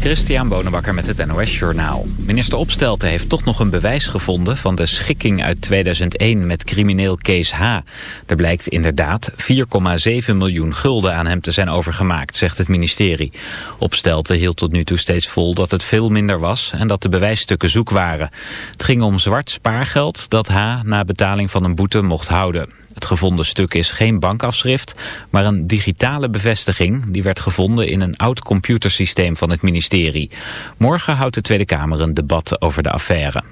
Christian Bonenbakker met het NOS Journaal. Minister Opstelten heeft toch nog een bewijs gevonden van de schikking uit 2001 met crimineel Kees H. Er blijkt inderdaad 4,7 miljoen gulden aan hem te zijn overgemaakt, zegt het ministerie. Opstelten hield tot nu toe steeds vol dat het veel minder was en dat de bewijsstukken zoek waren. Het ging om zwart spaargeld dat H na betaling van een boete mocht houden. Het gevonden stuk is geen bankafschrift, maar een digitale bevestiging. Die werd gevonden in een oud computersysteem van het ministerie. Morgen houdt de Tweede Kamer een debat over de affaire.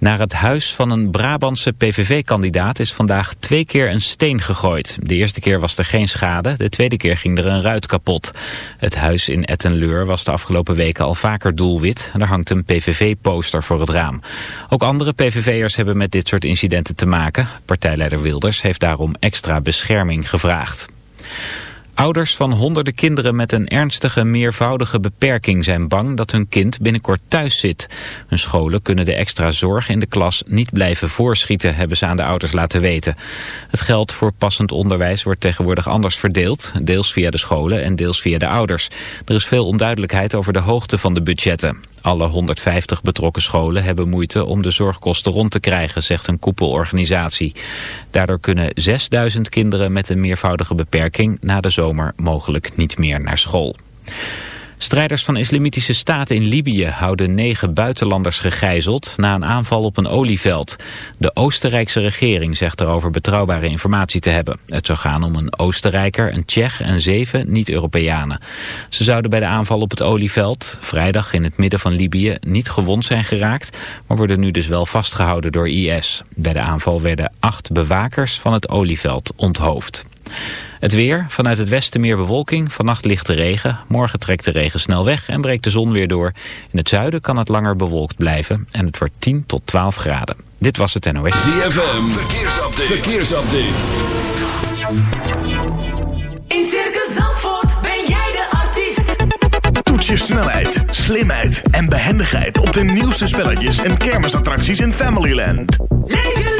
Naar het huis van een Brabantse PVV-kandidaat is vandaag twee keer een steen gegooid. De eerste keer was er geen schade, de tweede keer ging er een ruit kapot. Het huis in Ettenleur was de afgelopen weken al vaker doelwit. Er hangt een PVV-poster voor het raam. Ook andere PVV'ers hebben met dit soort incidenten te maken. Partijleider Wilders heeft daarom extra bescherming gevraagd. Ouders van honderden kinderen met een ernstige meervoudige beperking zijn bang dat hun kind binnenkort thuis zit. Hun scholen kunnen de extra zorg in de klas niet blijven voorschieten, hebben ze aan de ouders laten weten. Het geld voor passend onderwijs wordt tegenwoordig anders verdeeld, deels via de scholen en deels via de ouders. Er is veel onduidelijkheid over de hoogte van de budgetten. Alle 150 betrokken scholen hebben moeite om de zorgkosten rond te krijgen, zegt een koepelorganisatie. Daardoor kunnen 6000 kinderen met een meervoudige beperking na de zomer mogelijk niet meer naar school. Strijders van Islamitische Staat in Libië houden negen buitenlanders gegijzeld na een aanval op een olieveld. De Oostenrijkse regering zegt erover betrouwbare informatie te hebben. Het zou gaan om een Oostenrijker, een Tsjech en zeven niet-Europeanen. Ze zouden bij de aanval op het olieveld, vrijdag in het midden van Libië, niet gewond zijn geraakt, maar worden nu dus wel vastgehouden door IS. Bij de aanval werden acht bewakers van het olieveld onthoofd. Het weer, vanuit het westen meer bewolking, vannacht lichte regen. Morgen trekt de regen snel weg en breekt de zon weer door. In het zuiden kan het langer bewolkt blijven en het wordt 10 tot 12 graden. Dit was het NOS. ZFM, verkeersupdate. verkeersupdate. In Circus Zandvoort ben jij de artiest. Toets je snelheid, slimheid en behendigheid op de nieuwste spelletjes en kermisattracties in Familyland. Leef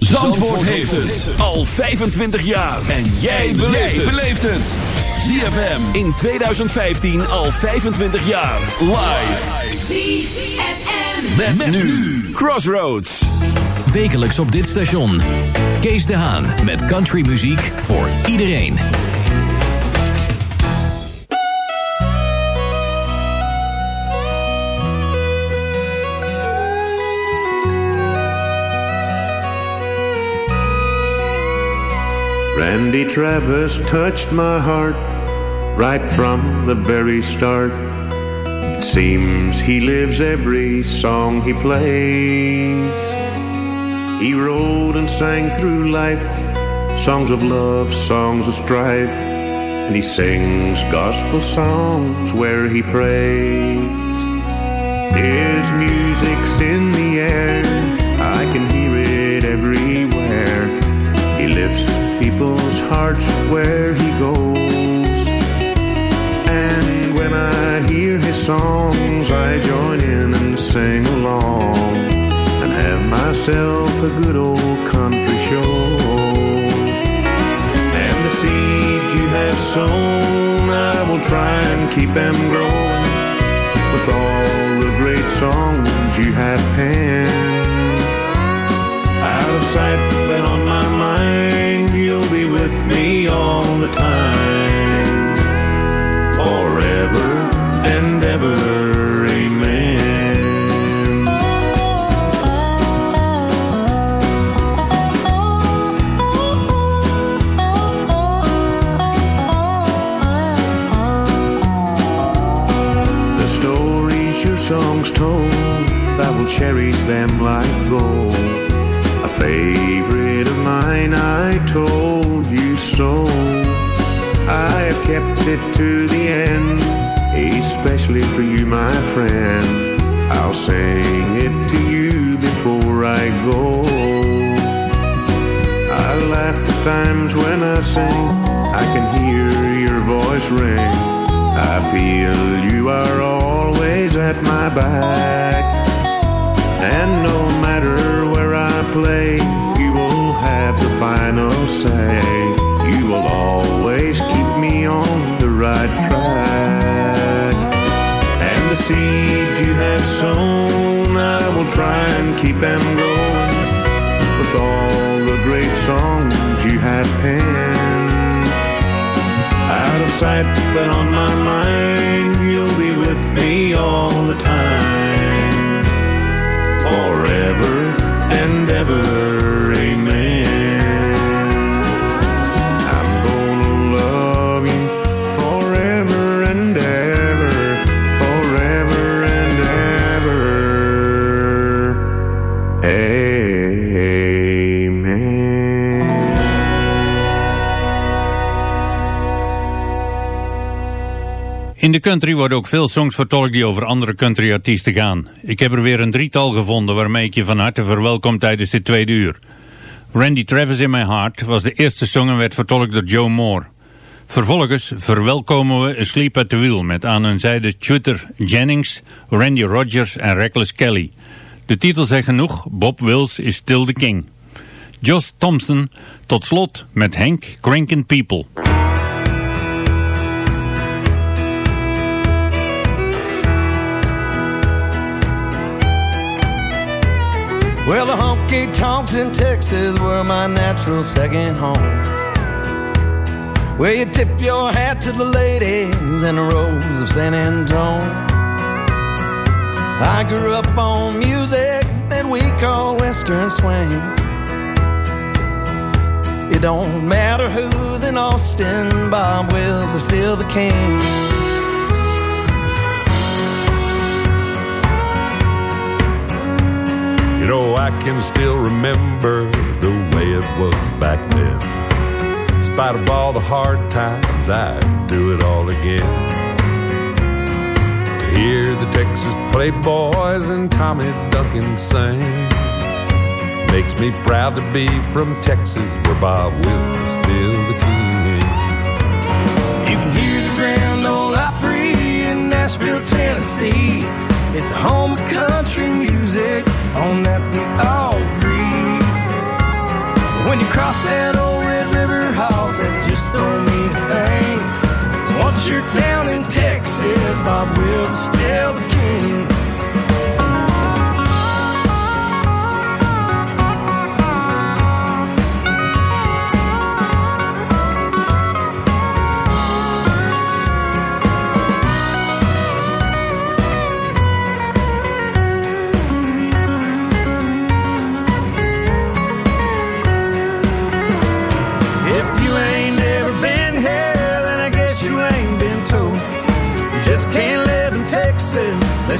Zandvoort heeft het al 25 jaar. En jij beleeft het. ZFM in 2015 al 25 jaar. Live. ZFM. Met, met nu Crossroads. Wekelijks op dit station. Kees de Haan met countrymuziek voor iedereen. Randy Travis touched my heart right from the very start. It seems he lives every song he plays. He wrote and sang through life songs of love, songs of strife, and he sings gospel songs where he prays. His music's in the air, I can hear it everywhere. He lifts people's hearts where he goes. And when I hear his songs, I join in and sing along and have myself a good old country show. And the have sown, I will try and keep them growing with all the great songs you have penned. Out of sight, with me all the time. Forever and ever, amen. The stories your songs told, I will cherish them like gold. A favorite of mine, I told you so. I have kept it to the end, especially for you, my friend. I'll sing it to you before I go. I laugh at times when I sing, I can hear your voice ring. I feel you are always at my back. And no matter where I play, you will have the final say. You will always keep me on the right track. And the seeds you have sown, I will try and keep them growing with all the great songs you have penned. Out of sight, but on my mind, you'll be with me all the time. Forever and ever, amen. De country worden ook veel songs vertolkt die over andere countryartiesten gaan. Ik heb er weer een drietal gevonden waarmee ik je van harte verwelkom tijdens dit tweede uur. Randy Travis in My Heart was de eerste song en werd vertolkt door Joe Moore. Vervolgens verwelkomen we Sleep at the Wheel met aan hun zijde Shooter Jennings, Randy Rogers en Reckless Kelly. De titel zegt genoeg, Bob Wills is still the king. Josh Thompson tot slot met Hank Crankin' People. Well, the honky tonks in Texas were my natural second home. Where you tip your hat to the ladies in the rows of San Antone. I grew up on music that we call Western swing. It don't matter who's in Austin, Bob Wills is still the king. Know, I can still remember the way it was back then. In spite of all the hard times, I'd do it all again. To hear the Texas Playboys and Tommy Duncan sing makes me proud to be from Texas, where Bob Wills is still the king. You can hear the Grand Ole Opry in Nashville, Tennessee. It's home country music, on that we all agree. When you cross that old Red River house, that just don't mean a thing. once you're down in Texas, Bob Wills is still the king.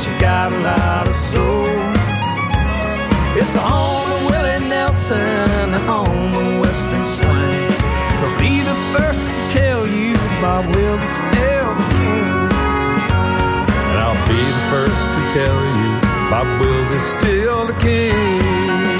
Unless you got a lot of soul. It's the home of Willie Nelson, the home of Western swing. I'll be the first to tell you Bob Wills is still the king. And I'll be the first to tell you Bob Wills is still the king.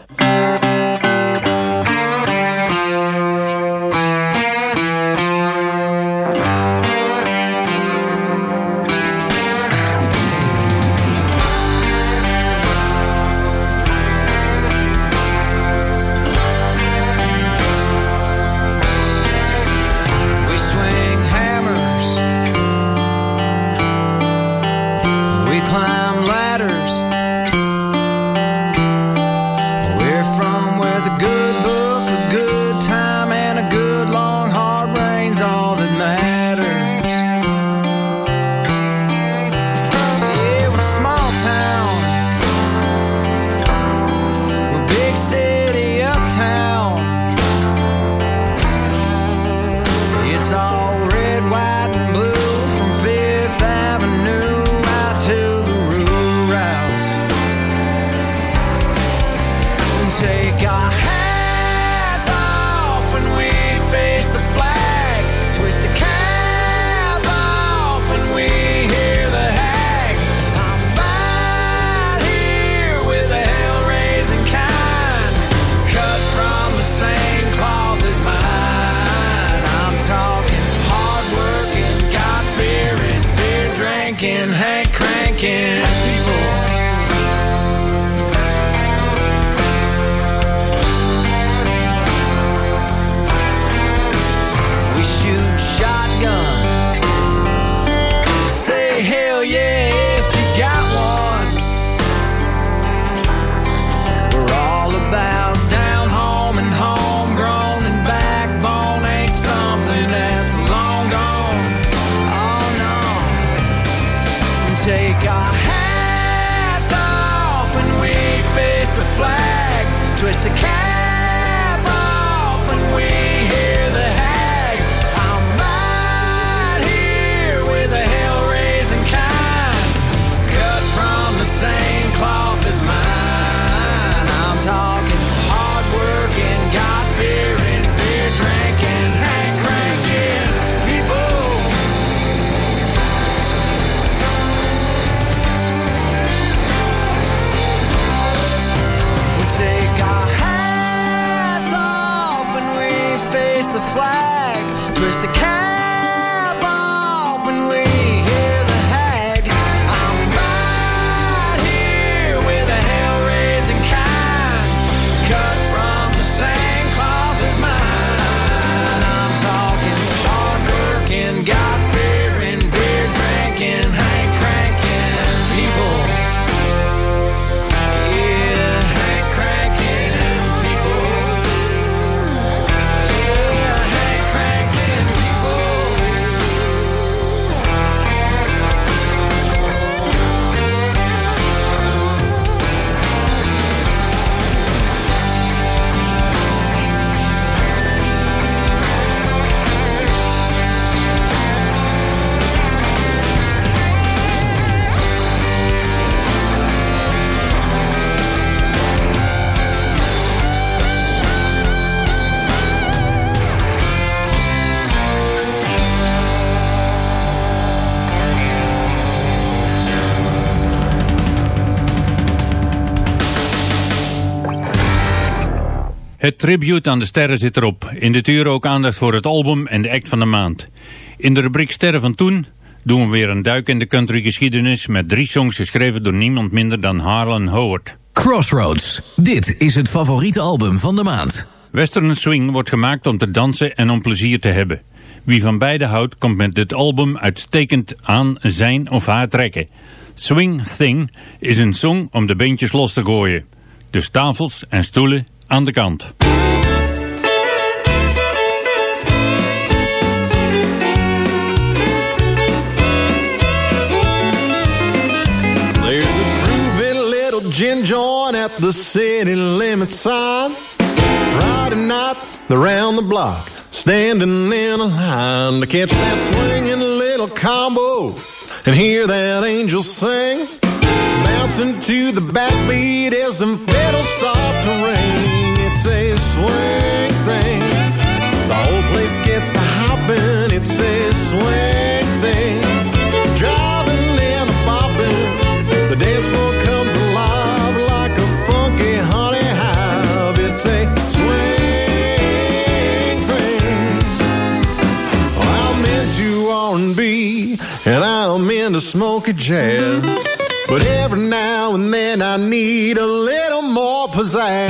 cranking, head cranking people. Het tribute aan de sterren zit erop. In de uur ook aandacht voor het album en de act van de maand. In de rubriek Sterren van Toen doen we weer een duik in de countrygeschiedenis... met drie songs geschreven door niemand minder dan Harlan Howard. Crossroads. Dit is het favoriete album van de maand. Western Swing wordt gemaakt om te dansen en om plezier te hebben. Wie van beide houdt, komt met dit album uitstekend aan zijn of haar trekken. Swing Thing is een song om de beentjes los te gooien. Dus tafels en stoelen aan de kant. There's a groovy little gin joint at the city limit sign. Friday night, they're round the block, standing in a line to catch that swinging little combo and hear that angel sing. Bouncing to the backbeat as them fiddles start to ring. It's a swing thing. The whole place gets to hopping. It's a swing thing. And a. The dance floor comes alive like a funky honey hive. It's a swing thing. I'm into R&B and I'm into smoky jazz. But every now and then I need a little more pizzazz.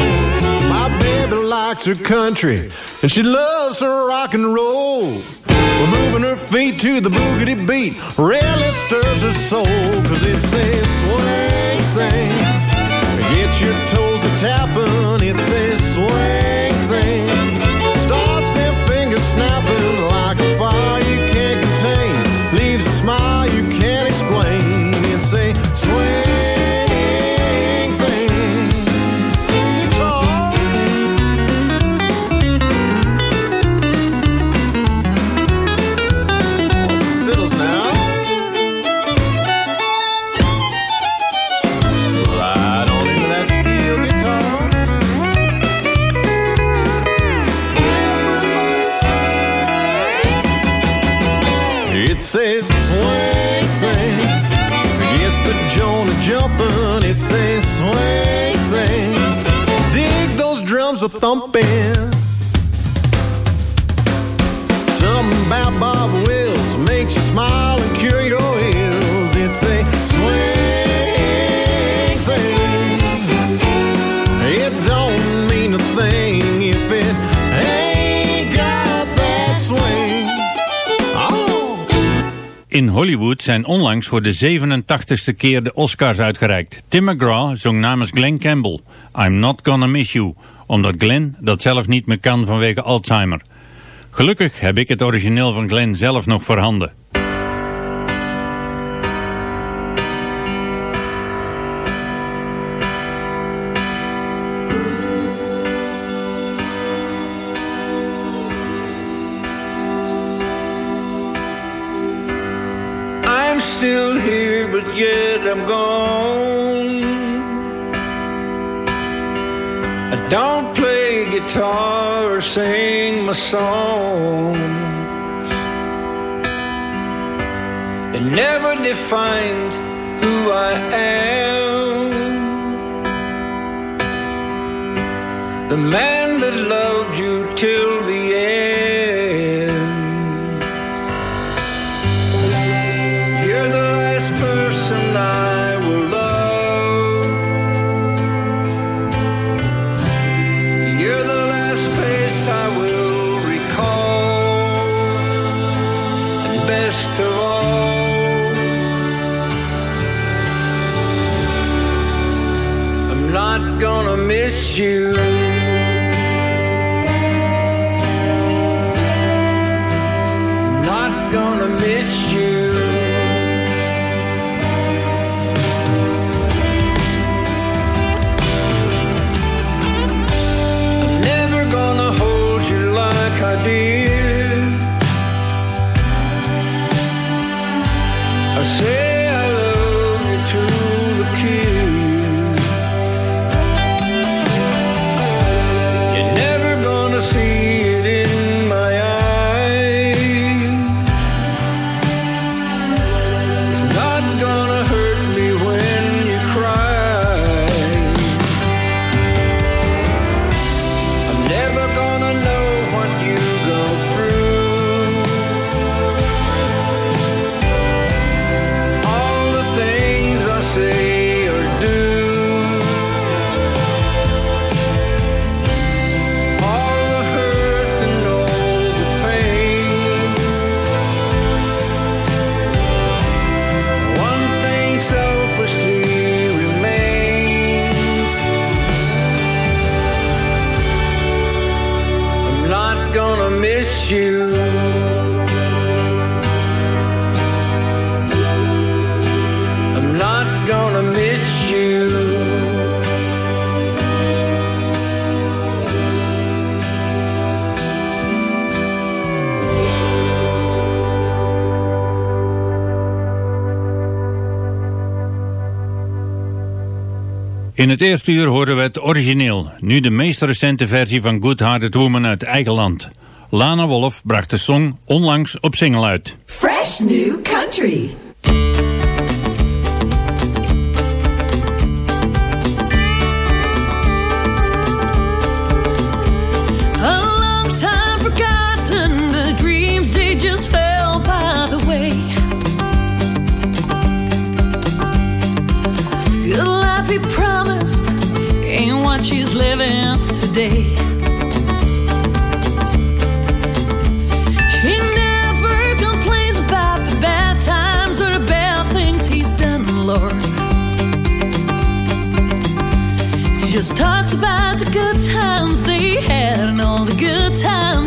My baby likes her country and she loves her rock and roll. Well, moving her feet to the boogity beat really stirs her soul. Cause it's a swing thing. Get your toes a tapping. It's a swing bumping. Something about Bob Wills makes you smile and cure your ills. It's a swing thing. It don't mean a thing if it ain't got that swing. Oh. In Hollywood zijn onlangs voor de 87ste keer de Oscars uitgereikt. Tim McGraw zong namens Glenn Campbell I'm Not Gonna Miss You omdat Glenn dat zelf niet meer kan vanwege Alzheimer. Gelukkig heb ik het origineel van Glenn zelf nog voorhanden. I'm still here, but yet I'm gone. don't play guitar or sing my songs. It never defined who I am. The man that loved you till the you In het eerste uur horen we het origineel, nu de meest recente versie van Good Hearted Woman uit eigen land. Lana Wolf bracht de song onlangs op single uit. Fresh New Country. today. He never complains about the bad times or the bad things he's done, Lord. He just talks about the good times they had and all the good times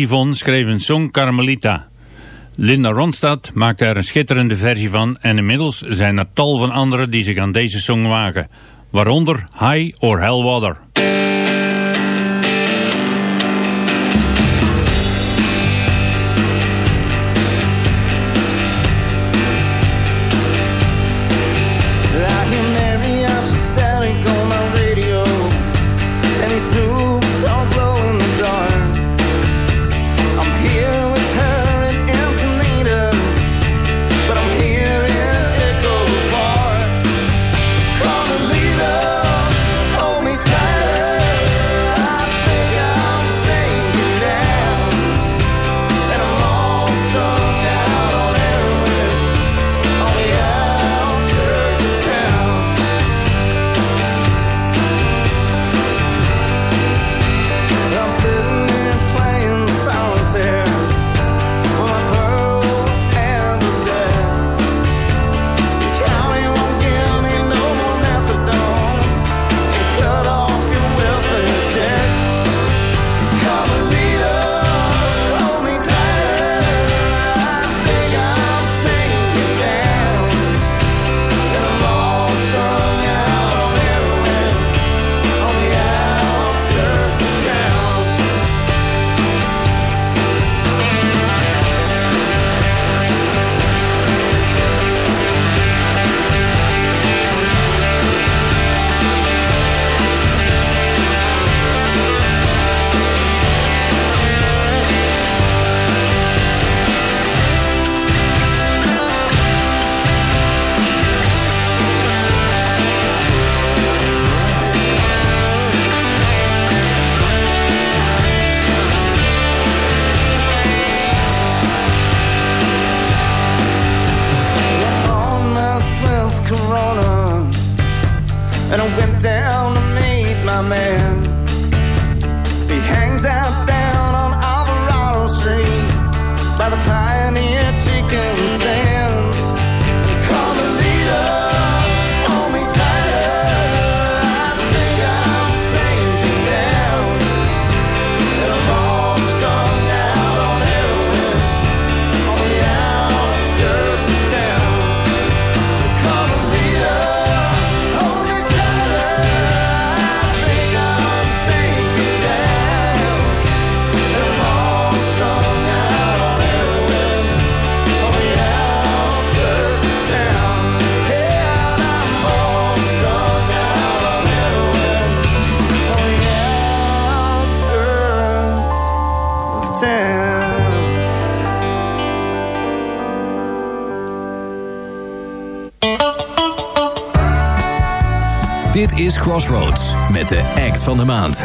Yvonne schreef een song Carmelita. Linda Ronstadt maakte er een schitterende versie van en inmiddels zijn er tal van anderen die zich aan deze song wagen. Waaronder High or Hell Water. Is Crossroads met de act van de maand.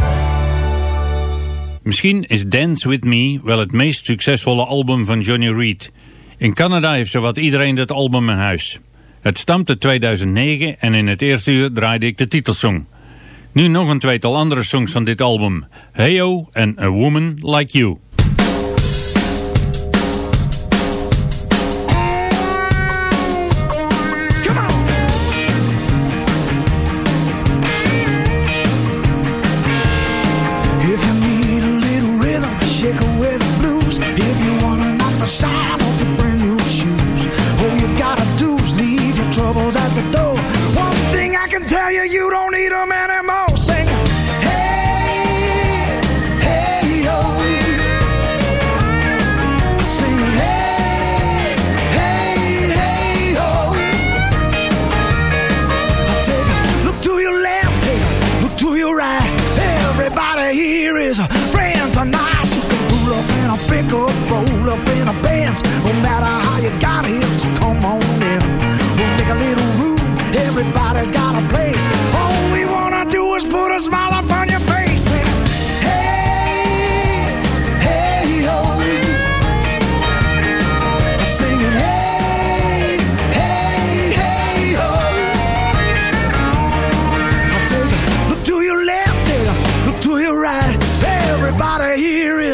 Misschien is Dance With Me wel het meest succesvolle album van Johnny Reed. In Canada heeft zowat iedereen dat album in huis. Het stamt uit 2009 en in het eerste uur draaide ik de titelsong. Nu nog een tweetal andere songs van dit album. Heyo en A Woman Like You. here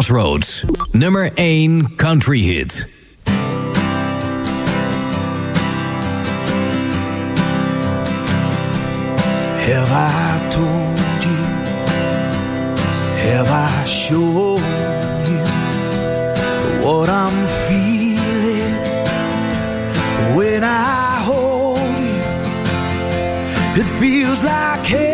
Crossroads. Nummer 1 country hit. Have I told you? Have I shown you what I'm feeling when I hold you? It feels like heaven.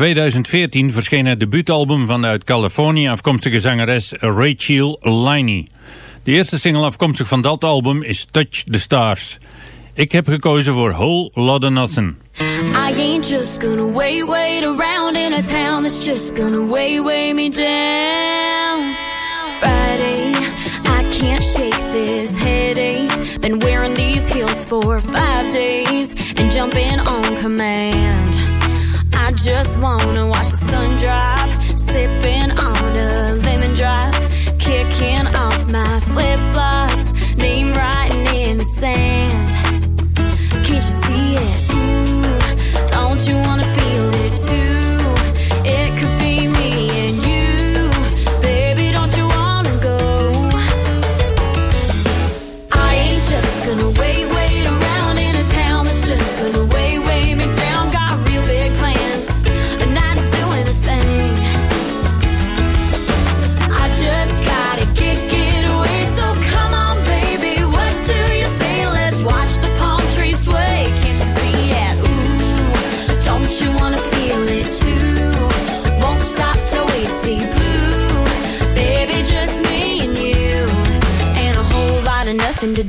2014 verscheen het debuutalbum van de uit Californië afkomstige zangeres Rachel Liney. De eerste single afkomstig van dat album is Touch the Stars. Ik heb gekozen voor Whole Lotta Nothing. I ain't just gonna wait, wait around in a town that's just gonna weigh, weigh me down. Friday, I can't shake this headache. Been wearing these heels for five days and jumping on command. Just wanna watch the sun drop, sipping on a lemon drop, kicking off my flip flops,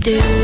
do.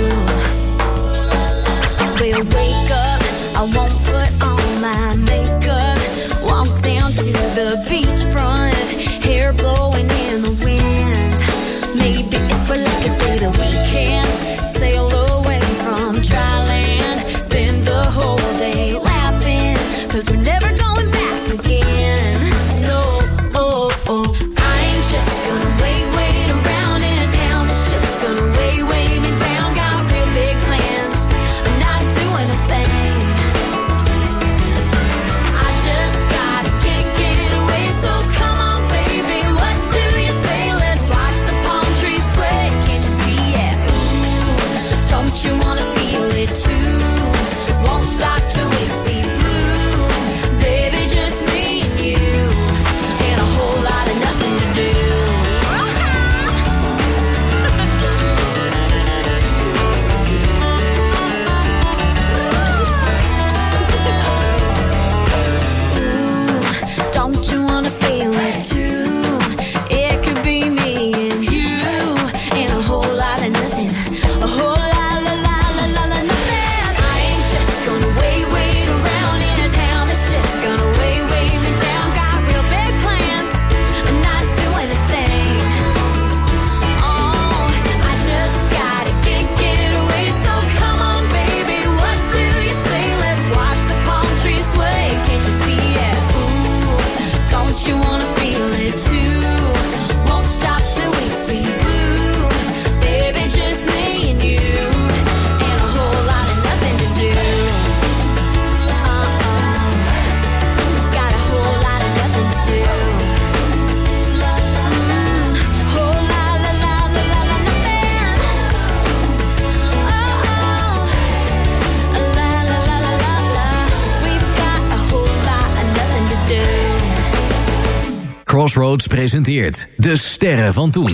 Crossroads presenteert De Sterren van Toen.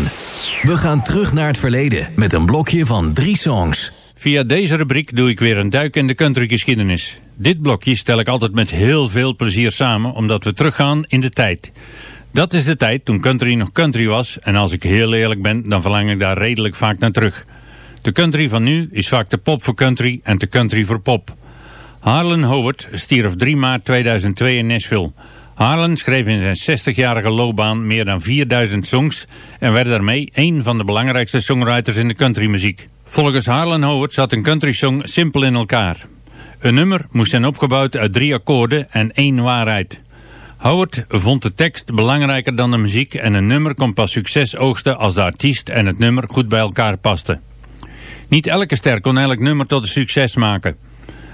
We gaan terug naar het verleden met een blokje van drie songs. Via deze rubriek doe ik weer een duik in de countrygeschiedenis. Dit blokje stel ik altijd met heel veel plezier samen, omdat we teruggaan in de tijd. Dat is de tijd toen country nog country was en als ik heel eerlijk ben, dan verlang ik daar redelijk vaak naar terug. De country van nu is vaak de pop voor country en de country voor pop. Harlan Howard stierf 3 maart 2002 in Nashville. Harlan schreef in zijn 60-jarige loopbaan meer dan 4000 songs en werd daarmee een van de belangrijkste songwriters in de countrymuziek. Volgens Harlan Howard zat een country song simpel in elkaar. Een nummer moest zijn opgebouwd uit drie akkoorden en één waarheid. Howard vond de tekst belangrijker dan de muziek en een nummer kon pas succes oogsten als de artiest en het nummer goed bij elkaar pasten. Niet elke ster kon elk nummer tot een succes maken.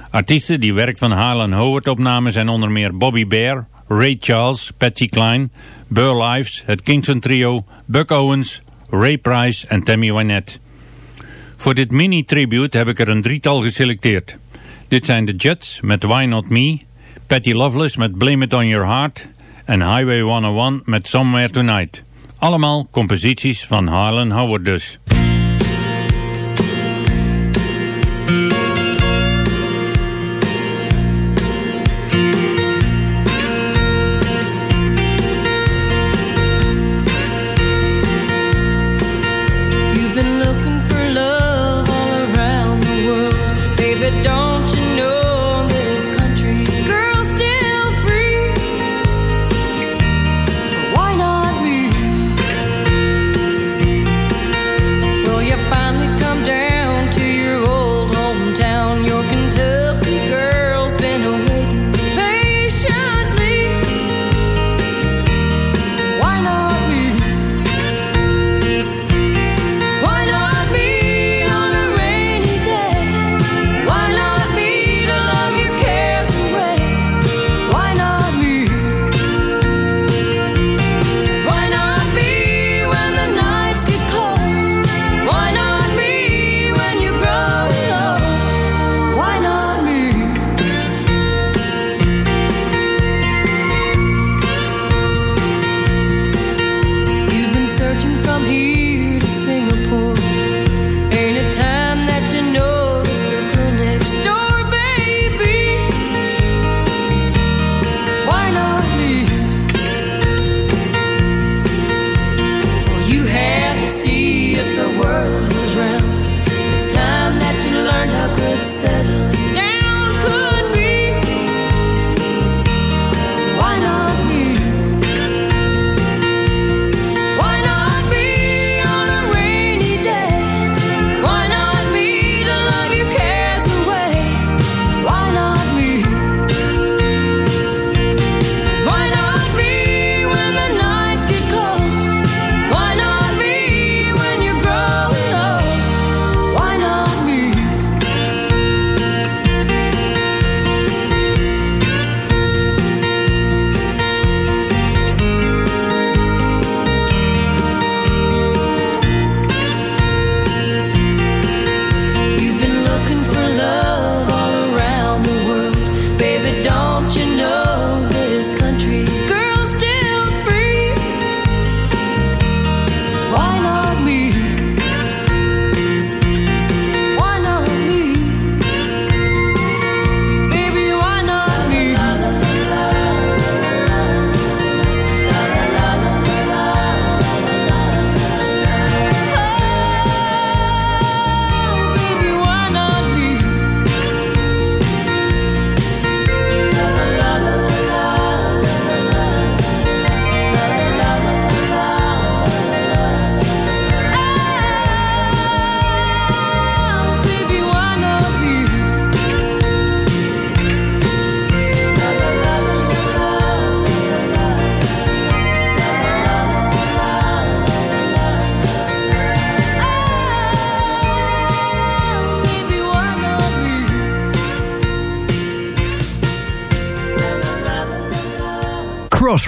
Artiesten die werk van Harlan Howard opnamen zijn onder meer Bobby Bear, Ray Charles, Patsy Cline, Burl Ives, het Kingston Trio, Buck Owens, Ray Price en Tammy Wynette. Voor dit mini-tribute heb ik er een drietal geselecteerd. Dit zijn de Jets met Why Not Me, Patty Loveless met Blame It On Your Heart en Highway 101 met Somewhere Tonight. Allemaal composities van Harlan Howard dus.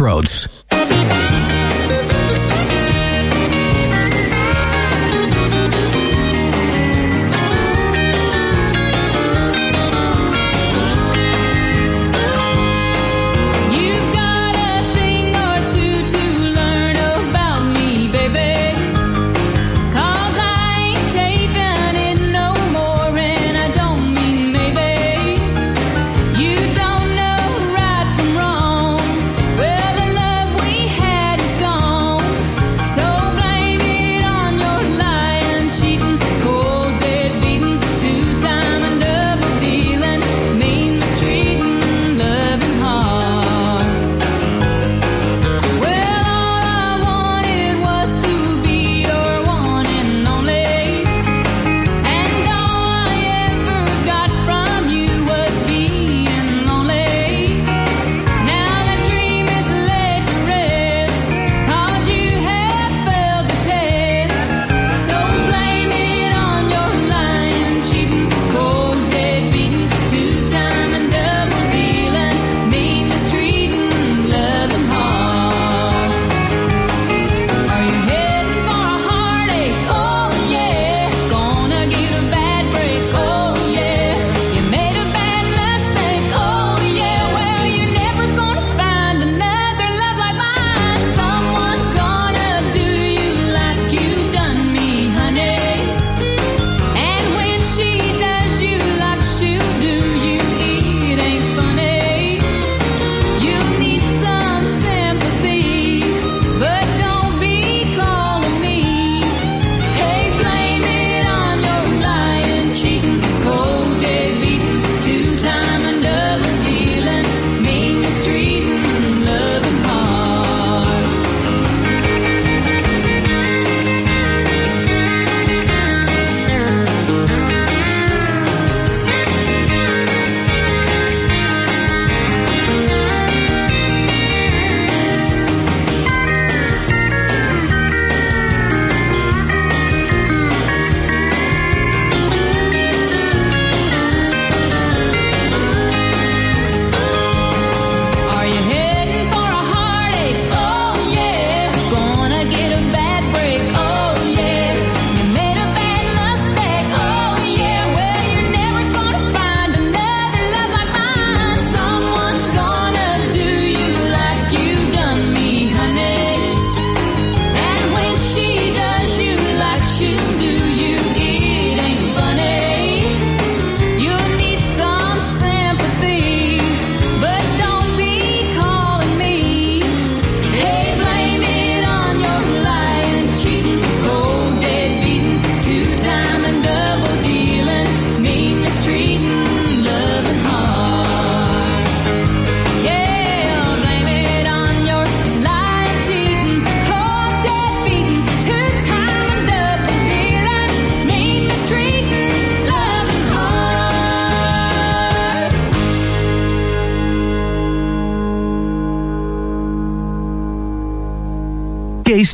Crossroads.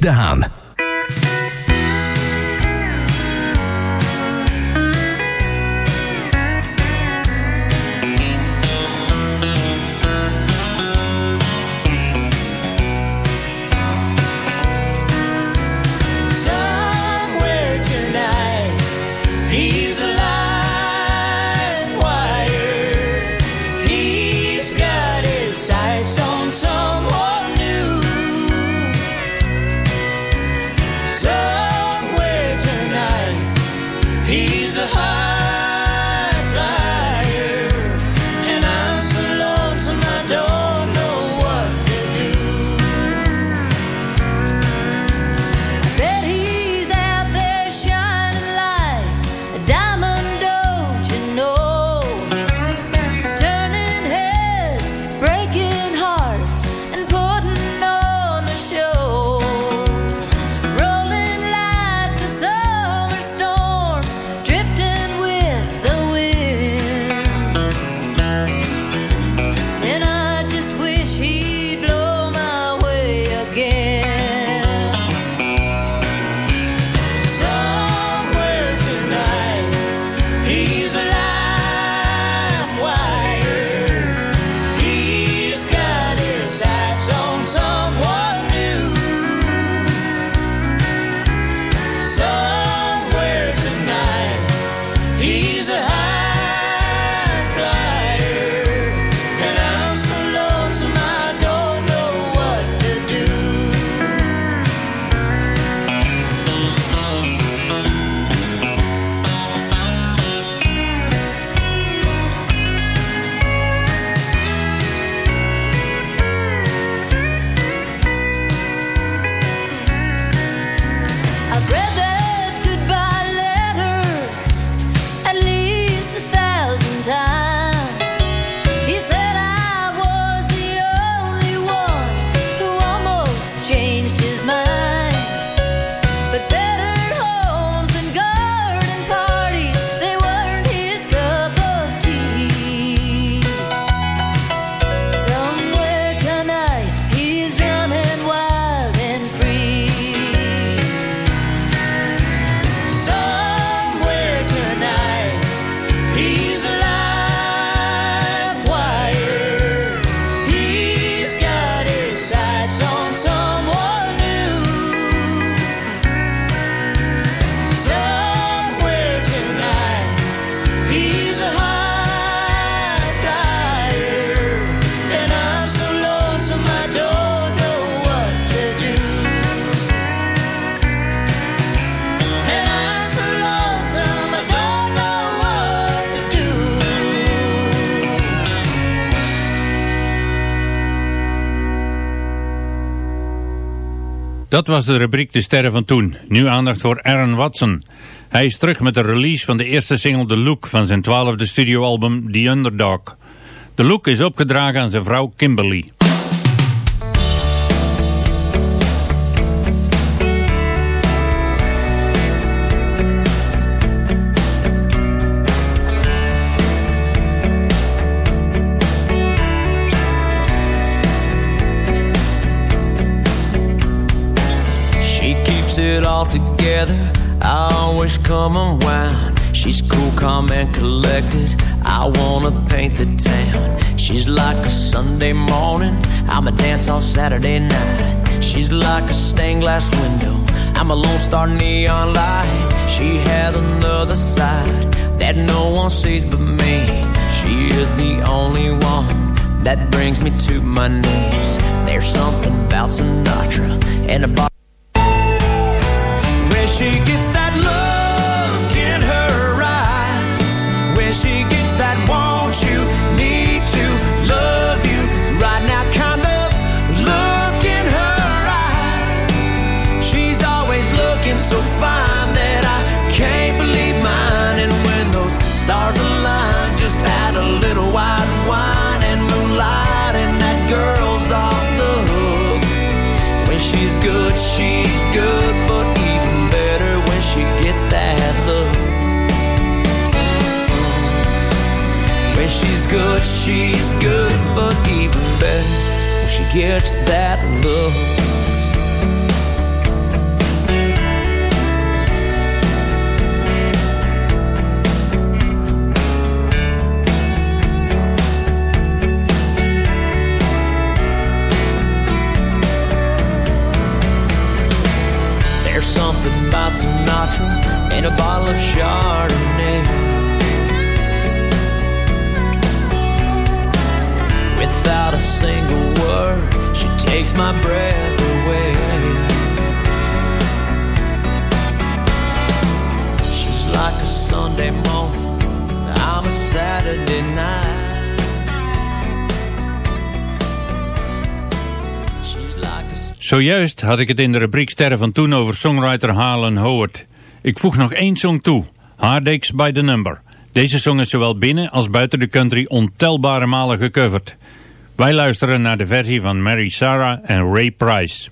Daan. Dat was de rubriek De Sterren van Toen. Nu aandacht voor Aaron Watson. Hij is terug met de release van de eerste single The Look van zijn twaalfde studioalbum The Underdog. The Look is opgedragen aan zijn vrouw Kimberly. All together. I always come around. She's cool, calm, and collected. I wanna paint the town. She's like a Sunday morning. I'm a dance all Saturday night. She's like a stained glass window. I'm a lone star neon light. She has another side that no one sees but me. She is the only one that brings me to my knees. There's something about Sinatra and a she gets that good, she's good, but even better when she gets that look. There's something about Sinatra and a bottle of Chardonnay. Single word, she takes my breath away. She's like a Sunday morning, I'm a Saturday night. Zojuist had ik het in de rubriek Sterren van Toen over songwriter Harlan Howard. Ik voeg nog één song toe, Heartaches by the Number. Deze song is zowel binnen als buiten de country ontelbare malen gecoverd. Wij luisteren naar de versie van Mary Sarah en Ray Price.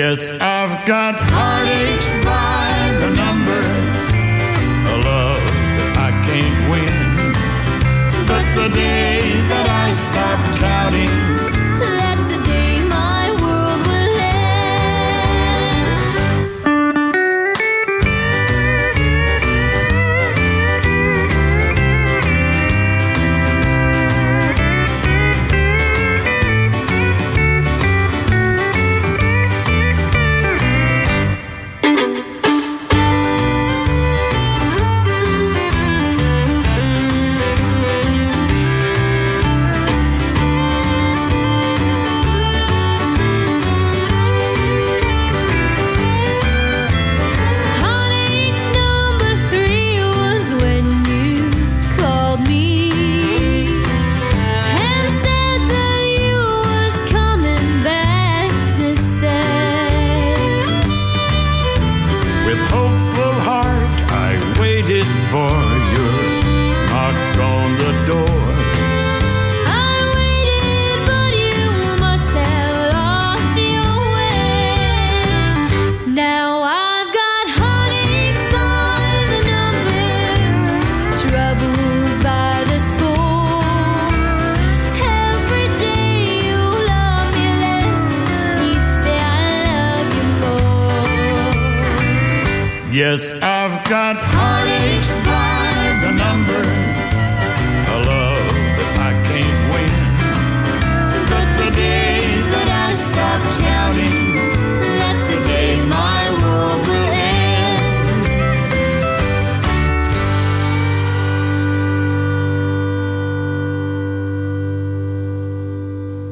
Yes, I've got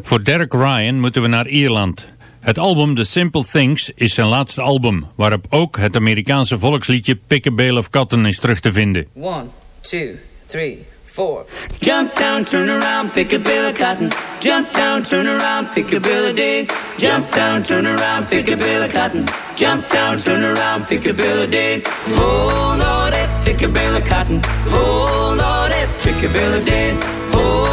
Voor Derek Ryan moeten we naar Ierland. Het album The Simple Things is zijn laatste album, waarop ook het Amerikaanse volksliedje Pick a Bale of Cotton is terug te vinden. One, two, three, four. Jump down, turn around, pick a bale of cotton. Jump down, turn around, pick a bale of day. Jump down, turn around, pick a bale of cotton. Jump down, turn around, pick a bale of day. Oh Lordy, pick a bale of cotton. Oh Lordy, pick a bale of day. Oh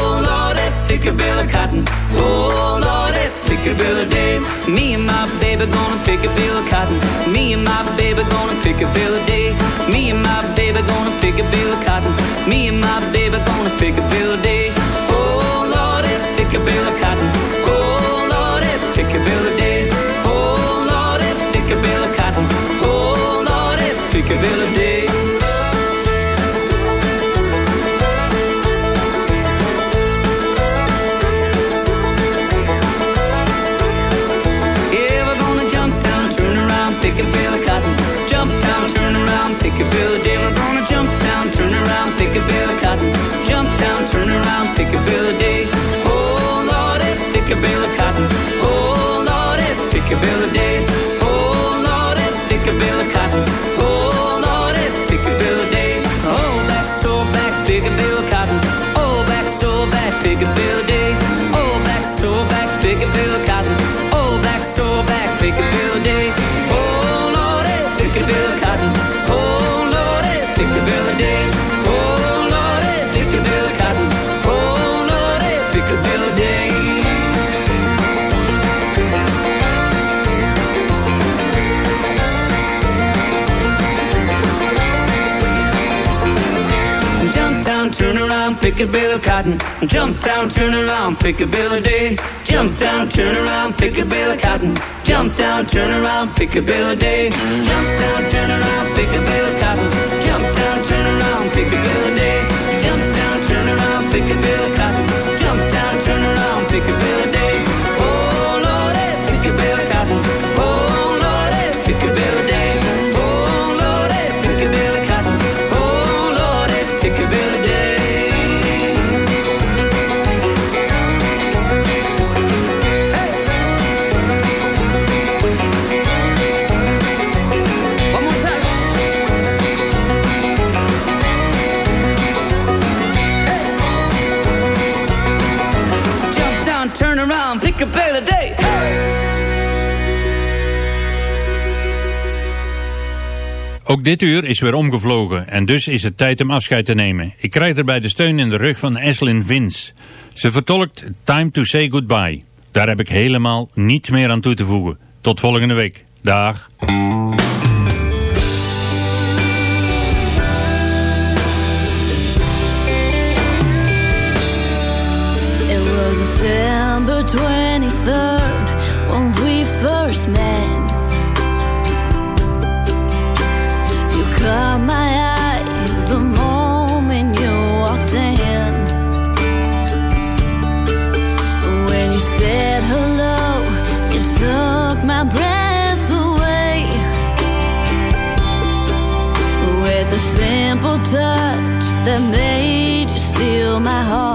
Of cotton. Oh Lordy, pick a bale of day. Me and my baby gonna pick a bale of cotton. Me and my baby gonna pick a bale of day. Me and my baby gonna pick a bale of cotton. Me and my baby gonna pick a bale of day. Oh Lordy, pick a bale of cotton. Oh Lordy, pick a bale of day. Oh Lordy, pick a bale of cotton. Oh Lordy, pick a bale of day. Pick a bale of day. We're gonna jump down, turn around, pick a bale of cotton. Jump down, turn around, pick a bale of day. Oh Lordy, pick a bale of cotton. Oh down, turn around, pick a bale of cotton. Jump down, turn around, pick a bale of day. Jump down, turn around, pick a bale of cotton. Jump down, turn around, pick a bale of day. Jump down, turn around, pick a bale of cotton. Jump down, turn around, pick a bale of day. Ook dit uur is weer omgevlogen en dus is het tijd om afscheid te nemen. Ik krijg erbij de steun in de rug van Eslyn Vince. Ze vertolkt Time to Say Goodbye. Daar heb ik helemaal niets meer aan toe te voegen. Tot volgende week. Dag. It was December 23rd when we first met. Caught my eye the moment you walked in. When you said hello, it took my breath away. With a simple touch that made you steal my heart.